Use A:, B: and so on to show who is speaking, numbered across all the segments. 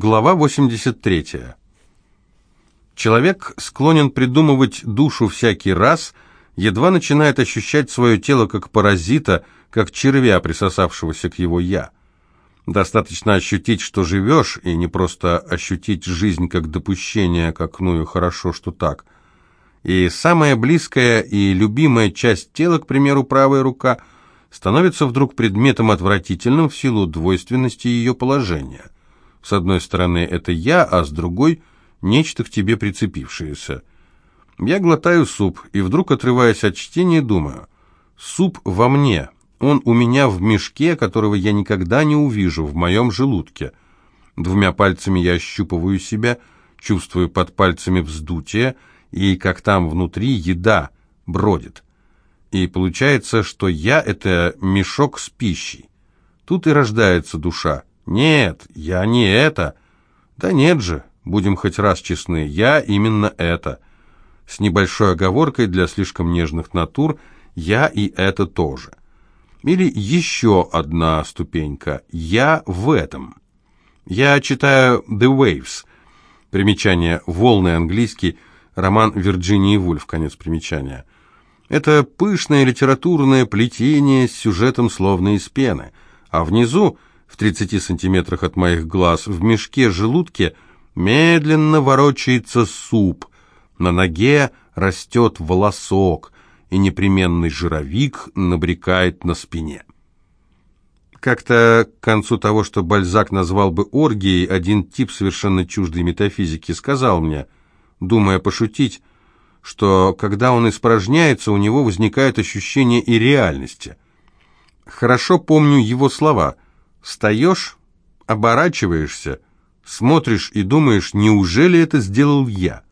A: Глава 83. Человек склонен придумывать душу всякий раз, едва начинает ощущать свое тело как паразита, как червя, присосавшегося к его «я». Достаточно ощутить, что живешь, и не просто ощутить жизнь как допущение, как «ну и хорошо, что так». И самая близкая и любимая часть тела, к примеру, правая рука, становится вдруг предметом отвратительным в силу двойственности ее положения – с одной стороны это я, а с другой – нечто к тебе прицепившееся. Я глотаю суп и вдруг, отрываясь от чтения, думаю, суп во мне, он у меня в мешке, которого я никогда не увижу, в моем желудке. Двумя пальцами я ощупываю себя, чувствую под пальцами вздутие, и как там внутри еда бродит. И получается, что я – это мешок с пищей. Тут и рождается душа. «Нет, я не это». «Да нет же, будем хоть раз честны, я именно это». С небольшой оговоркой для слишком нежных натур «я и это тоже». Или еще одна ступенька «я в этом». Я читаю «The Waves», примечание «Волны» английский, роман Вирджинии Вульф, конец примечания. Это пышное литературное плетение с сюжетом словно из пены, а внизу в 30 сантиметрах от моих глаз, в мешке-желудке медленно ворочается суп, на ноге растет волосок, и непременный жировик набрекает на спине. Как-то к концу того, что Бальзак назвал бы оргией, один тип совершенно чуждой метафизики сказал мне, думая пошутить, что когда он испражняется, у него возникает ощущение и реальности. Хорошо помню его слова – Встаешь, оборачиваешься, смотришь и думаешь, неужели это сделал я?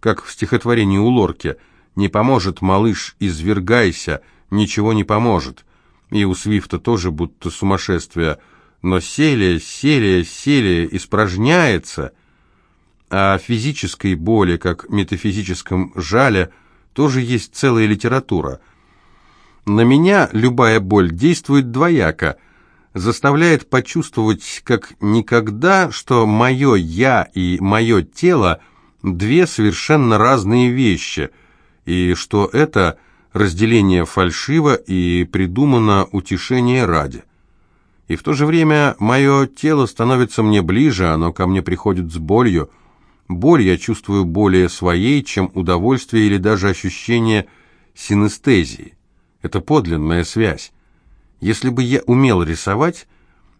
A: Как в стихотворении у Лорки «Не поможет, малыш, извергайся, ничего не поможет». И у Свифта тоже будто сумасшествие. Но Селия, Селия, Селия испражняется, а физической боли, как метафизическом жале, тоже есть целая литература. На меня любая боль действует двояко – заставляет почувствовать как никогда, что мое «я» и мое тело – две совершенно разные вещи, и что это разделение фальшиво и придумано утешение ради. И в то же время мое тело становится мне ближе, оно ко мне приходит с болью. Боль я чувствую более своей, чем удовольствие или даже ощущение синестезии. Это подлинная связь. Если бы я умел рисовать,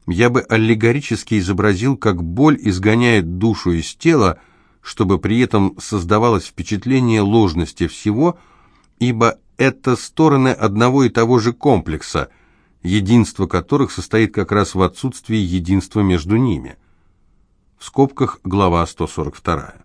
A: я бы аллегорически изобразил, как боль изгоняет душу из тела, чтобы при этом создавалось впечатление ложности всего, ибо это стороны одного и того же комплекса, единство которых состоит как раз в отсутствии единства между ними. В скобках глава 142.